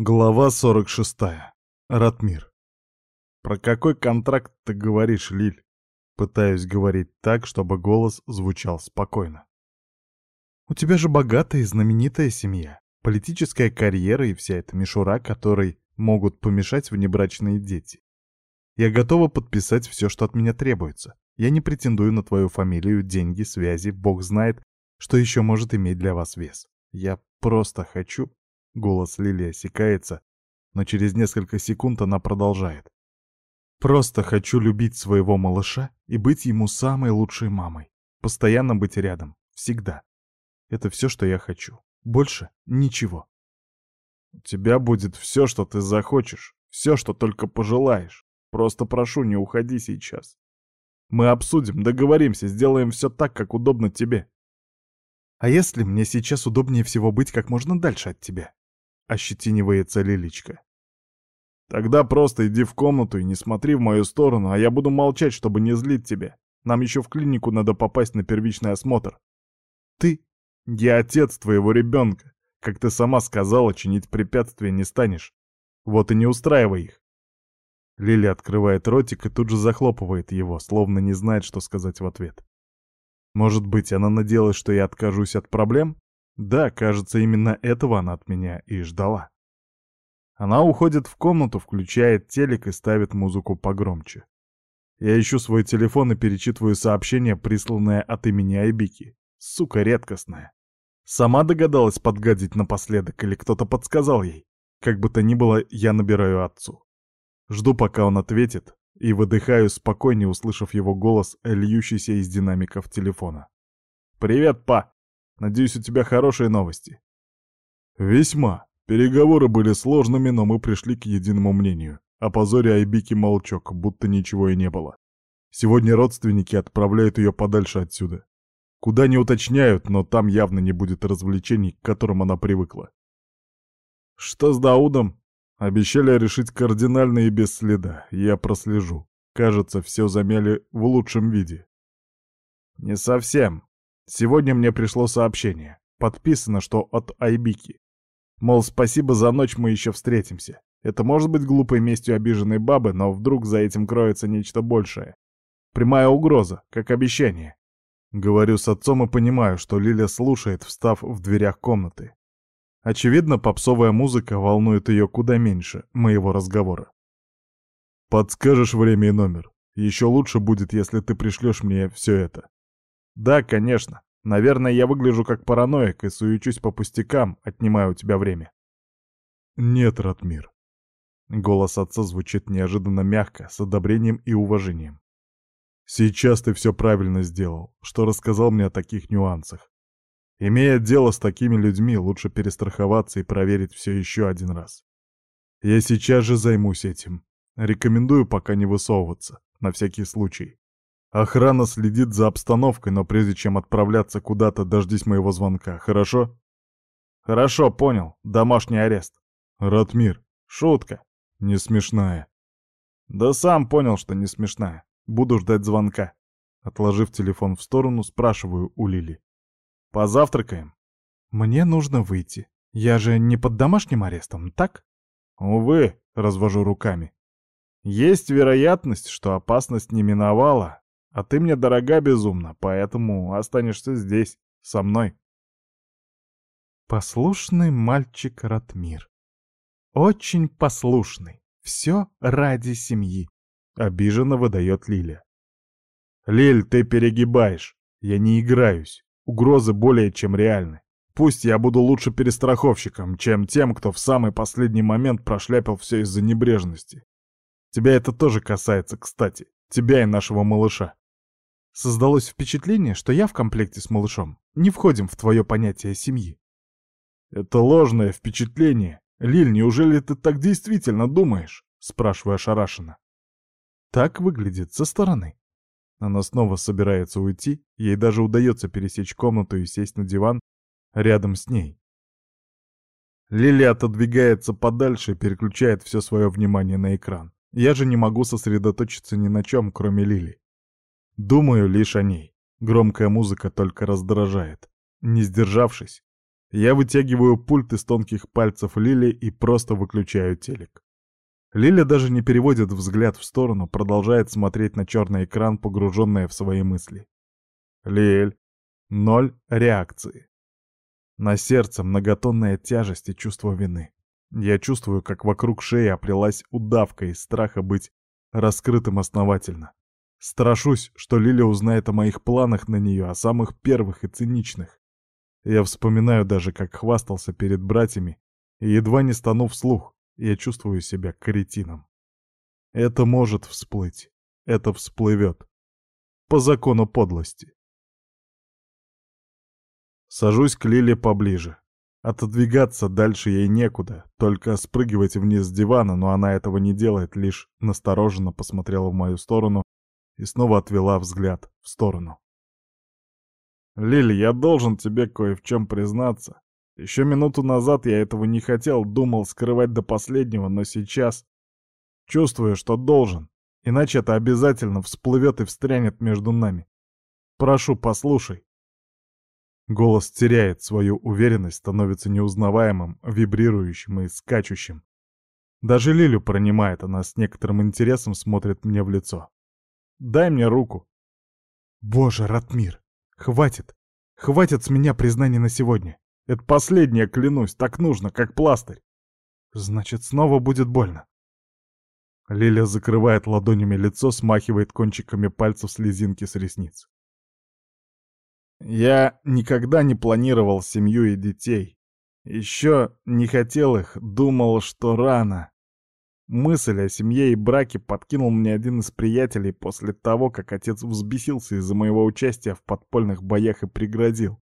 Глава 46. Ратмир. «Про какой контракт ты говоришь, Лиль?» Пытаюсь говорить так, чтобы голос звучал спокойно. «У тебя же богатая и знаменитая семья, политическая карьера и вся эта мишура, которой могут помешать внебрачные дети. Я готова подписать все, что от меня требуется. Я не претендую на твою фамилию, деньги, связи, бог знает, что еще может иметь для вас вес. Я просто хочу Голос Лилии осекается, но через несколько секунд она продолжает. «Просто хочу любить своего малыша и быть ему самой лучшей мамой. Постоянно быть рядом. Всегда. Это все, что я хочу. Больше ничего». «У тебя будет все, что ты захочешь, все, что только пожелаешь. Просто прошу, не уходи сейчас. Мы обсудим, договоримся, сделаем все так, как удобно тебе». «А если мне сейчас удобнее всего быть как можно дальше от тебя?» ощетинивается Лиличка. «Тогда просто иди в комнату и не смотри в мою сторону, а я буду молчать, чтобы не злить тебя. Нам еще в клинику надо попасть на первичный осмотр». «Ты? Я отец твоего ребенка. Как ты сама сказала, чинить препятствия не станешь. Вот и не устраивай их». Лили открывает ротик и тут же захлопывает его, словно не знает, что сказать в ответ. «Может быть, она надеялась, что я откажусь от проблем?» Да, кажется, именно этого она от меня и ждала. Она уходит в комнату, включает телек и ставит музыку погромче. Я ищу свой телефон и перечитываю сообщение, присланное от имени Айбики. Сука редкостная. Сама догадалась подгадить напоследок или кто-то подсказал ей. Как бы то ни было, я набираю отцу. Жду, пока он ответит, и выдыхаю спокойнее, услышав его голос, льющийся из динамиков телефона. «Привет, па! Надеюсь, у тебя хорошие новости». «Весьма. Переговоры были сложными, но мы пришли к единому мнению. О позоре Айбики молчок, будто ничего и не было. Сегодня родственники отправляют ее подальше отсюда. Куда не уточняют, но там явно не будет развлечений, к которым она привыкла. Что с Даудом? Обещали решить кардинально и без следа. Я прослежу. Кажется, все замяли в лучшем виде. Не совсем. Сегодня мне пришло сообщение. Подписано, что от Айбики. Мол, спасибо за ночь, мы еще встретимся. Это может быть глупой местью обиженной бабы, но вдруг за этим кроется нечто большее. Прямая угроза, как обещание. Говорю с отцом и понимаю, что Лиля слушает, встав в дверях комнаты. Очевидно, попсовая музыка волнует ее куда меньше моего разговора. «Подскажешь время и номер. Еще лучше будет, если ты пришлешь мне все это», да, конечно. Наверное, я выгляжу как параноик и суючусь по пустякам, отнимаю у тебя время. Нет, Ратмир. Голос отца звучит неожиданно мягко, с одобрением и уважением. Сейчас ты все правильно сделал, что рассказал мне о таких нюансах. Имея дело с такими людьми, лучше перестраховаться и проверить все еще один раз. Я сейчас же займусь этим. Рекомендую пока не высовываться, на всякий случай. Охрана следит за обстановкой, но прежде чем отправляться куда-то, дождись моего звонка, хорошо? Хорошо, понял. Домашний арест. Ратмир. Шутка. Не смешная. Да сам понял, что не смешная. Буду ждать звонка. Отложив телефон в сторону, спрашиваю у Лили. Позавтракаем? Мне нужно выйти. Я же не под домашним арестом, так? Увы, развожу руками. Есть вероятность, что опасность не миновала, а ты мне дорога безумно, поэтому останешься здесь, со мной. Послушный мальчик Ратмир. Очень послушный. Все ради семьи. Обиженно выдает Лиля. Лиль, ты перегибаешь. Я не играюсь. Угрозы более чем реальны. Пусть я буду лучше перестраховщиком, чем тем, кто в самый последний момент прошляпил все из-за небрежности. Тебя это тоже касается, кстати. Тебя и нашего малыша. Создалось впечатление, что я в комплекте с малышом не входим в твое понятие семьи. Это ложное впечатление. Лиль, неужели ты так действительно думаешь? Спрашиваю ошарашенно. Так выглядит со стороны. Она снова собирается уйти, ей даже удается пересечь комнату и сесть на диван рядом с ней. Лили отодвигается подальше и переключает все свое внимание на экран. Я же не могу сосредоточиться ни на чем, кроме Лили. Думаю лишь о ней. Громкая музыка только раздражает. Не сдержавшись, я вытягиваю пульт из тонких пальцев Лили и просто выключаю телек. Лиля даже не переводит взгляд в сторону, продолжает смотреть на черный экран, погруженная в свои мысли. Лиль, ноль реакции. На сердце многотонная тяжесть и чувство вины. Я чувствую, как вокруг шеи оплелась удавка из страха быть раскрытым основательно. Страшусь, что Лиля узнает о моих планах на нее, о самых первых и циничных. Я вспоминаю даже, как хвастался перед братьями, и едва не стану вслух, я чувствую себя кретином. Это может всплыть, это всплывет. По закону подлости. Сажусь к Лиле поближе. Отодвигаться дальше ей некуда, только спрыгивать вниз с дивана, но она этого не делает, лишь настороженно посмотрела в мою сторону и снова отвела взгляд в сторону. «Лили, я должен тебе кое в чем признаться. Еще минуту назад я этого не хотел, думал скрывать до последнего, но сейчас чувствую, что должен, иначе это обязательно всплывет и встрянет между нами. Прошу, послушай». Голос теряет свою уверенность, становится неузнаваемым, вибрирующим и скачущим. Даже Лилю пронимает, она с некоторым интересом смотрит мне в лицо. Дай мне руку. Боже, Ратмир, хватит. Хватит с меня признания на сегодня. Это последнее, клянусь, так нужно, как пластырь. Значит, снова будет больно. Лиля закрывает ладонями лицо, смахивает кончиками пальцев слезинки с ресниц. Я никогда не планировал семью и детей. Еще не хотел их, думал, что рано. Мысль о семье и браке подкинул мне один из приятелей после того, как отец взбесился из-за моего участия в подпольных боях и пригрозил,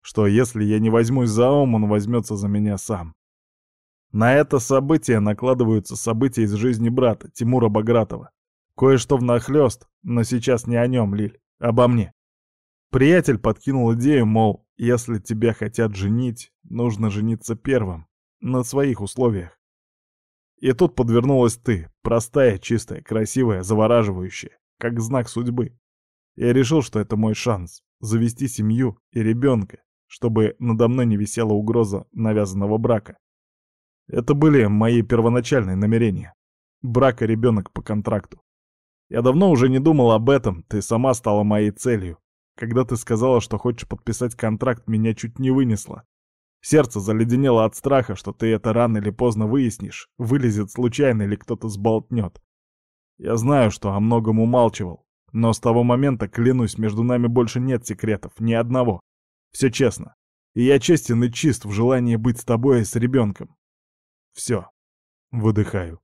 что если я не возьмусь за ум, он возьмется за меня сам. На это событие накладываются события из жизни брата, Тимура Багратова. Кое-что внахлёст, но сейчас не о нем, Лиль, а обо мне. Приятель подкинул идею, мол, если тебя хотят женить, нужно жениться первым, на своих условиях. И тут подвернулась ты, простая, чистая, красивая, завораживающая, как знак судьбы. Я решил, что это мой шанс завести семью и ребенка, чтобы надо мной не висела угроза навязанного брака. Это были мои первоначальные намерения. Брак и ребенок по контракту. Я давно уже не думал об этом, ты сама стала моей целью. Когда ты сказала, что хочешь подписать контракт, меня чуть не вынесло. Сердце заледенело от страха, что ты это рано или поздно выяснишь, вылезет случайно или кто-то сболтнет. Я знаю, что о многом умалчивал, но с того момента, клянусь, между нами больше нет секретов, ни одного. Все честно. И я честен и чист в желании быть с тобой и с ребенком. Все. Выдыхаю.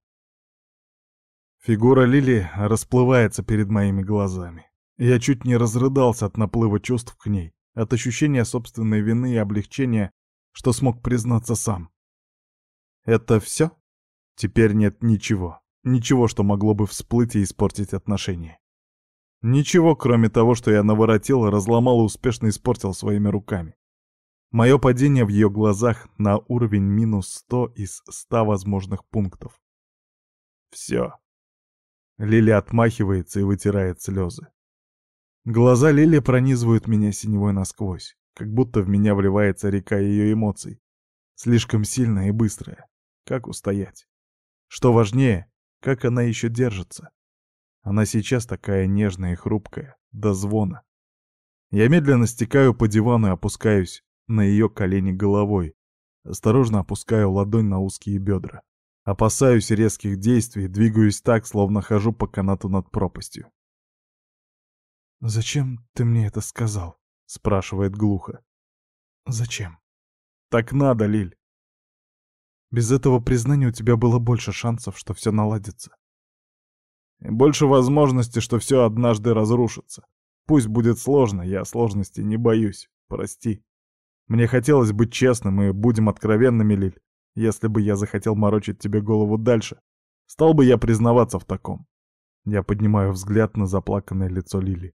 Фигура Лили расплывается перед моими глазами. Я чуть не разрыдался от наплыва чувств к ней, от ощущения собственной вины и облегчения, что смог признаться сам. «Это все? Теперь нет ничего. Ничего, что могло бы всплыть и испортить отношения. Ничего, кроме того, что я наворотил, разломал и успешно испортил своими руками. Мое падение в ее глазах на уровень минус сто из ста возможных пунктов. Все. Лили отмахивается и вытирает слезы. Глаза Лили пронизывают меня синевой насквозь как будто в меня вливается река ее эмоций. Слишком сильная и быстрая. Как устоять? Что важнее, как она еще держится? Она сейчас такая нежная и хрупкая, до звона. Я медленно стекаю по дивану и опускаюсь на ее колени головой. Осторожно опускаю ладонь на узкие бедра. Опасаюсь резких действий, двигаюсь так, словно хожу по канату над пропастью. «Зачем ты мне это сказал?» спрашивает глухо. Зачем? Так надо, Лиль. Без этого признания у тебя было больше шансов, что все наладится. И больше возможности, что все однажды разрушится. Пусть будет сложно, я сложности не боюсь. Прости. Мне хотелось быть честным и будем откровенными, Лиль. Если бы я захотел морочить тебе голову дальше, стал бы я признаваться в таком. Я поднимаю взгляд на заплаканное лицо Лили.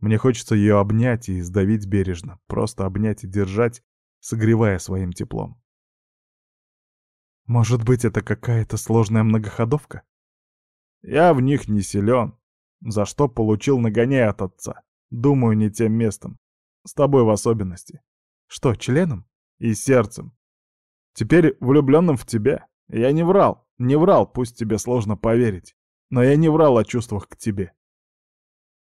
Мне хочется ее обнять и сдавить бережно, просто обнять и держать, согревая своим теплом. Может быть, это какая-то сложная многоходовка? Я в них не силен, за что получил нагоняй от отца. Думаю, не тем местом. С тобой в особенности. Что, членом? И сердцем. Теперь влюбленным в тебя. Я не врал, не врал, пусть тебе сложно поверить. Но я не врал о чувствах к тебе.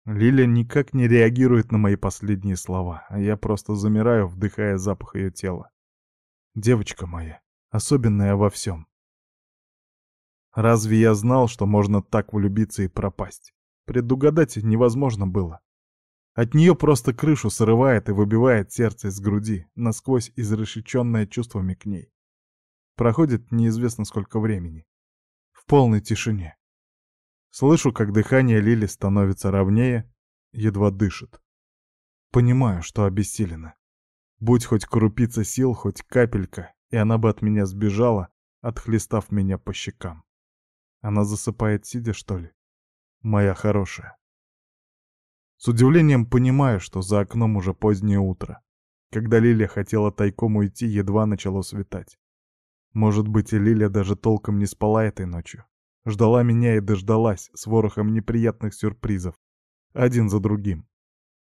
Лиля никак не реагирует на мои последние слова, а я просто замираю, вдыхая запах ее тела. Девочка моя, особенная во всем. Разве я знал, что можно так влюбиться и пропасть? Предугадать невозможно было. От нее просто крышу срывает и выбивает сердце из груди, насквозь изрешеченное чувствами к ней. Проходит неизвестно сколько времени. В полной тишине. Слышу, как дыхание Лили становится ровнее, едва дышит. Понимаю, что обессилена. Будь хоть крупица сил, хоть капелька, и она бы от меня сбежала, отхлестав меня по щекам. Она засыпает сидя, что ли? Моя хорошая. С удивлением понимаю, что за окном уже позднее утро. Когда Лиля хотела тайком уйти, едва начало светать. Может быть, и Лиля даже толком не спала этой ночью ждала меня и дождалась с ворохом неприятных сюрпризов, один за другим.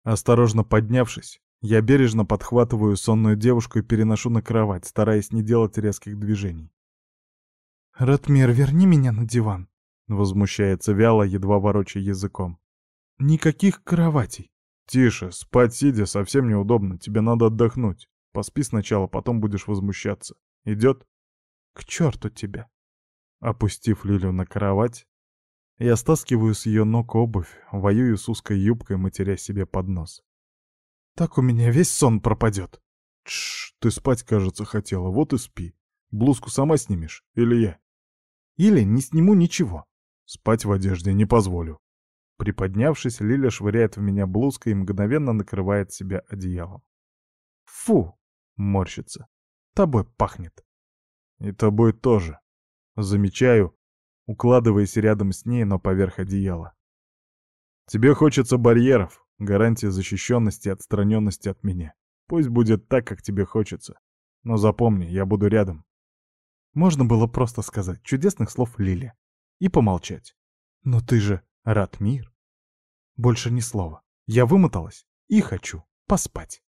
Осторожно поднявшись, я бережно подхватываю сонную девушку и переношу на кровать, стараясь не делать резких движений. «Ратмир, верни меня на диван!» — возмущается вяло, едва вороча языком. «Никаких кроватей!» «Тише, спать сидя совсем неудобно, тебе надо отдохнуть. Поспи сначала, потом будешь возмущаться. Идет?» «К черту тебя!» Опустив Лилю на кровать, я стаскиваю с ее ног обувь, воюю с узкой юбкой, матеря себе под нос. Так у меня весь сон пропадет. Тш, ты спать, кажется, хотела, вот и спи. Блузку сама снимешь, или я? Или не сниму ничего. Спать в одежде не позволю. Приподнявшись, Лиля швыряет в меня блузкой и мгновенно накрывает себя одеялом. «Фу!» — морщится. «Тобой пахнет». «И тобой тоже», Замечаю, укладываясь рядом с ней, но поверх одеяла. Тебе хочется барьеров, гарантии защищенности и отстраненности от меня. Пусть будет так, как тебе хочется. Но запомни, я буду рядом. Можно было просто сказать чудесных слов Лиле и помолчать. Но ты же рад мир. Больше ни слова. Я вымоталась и хочу поспать.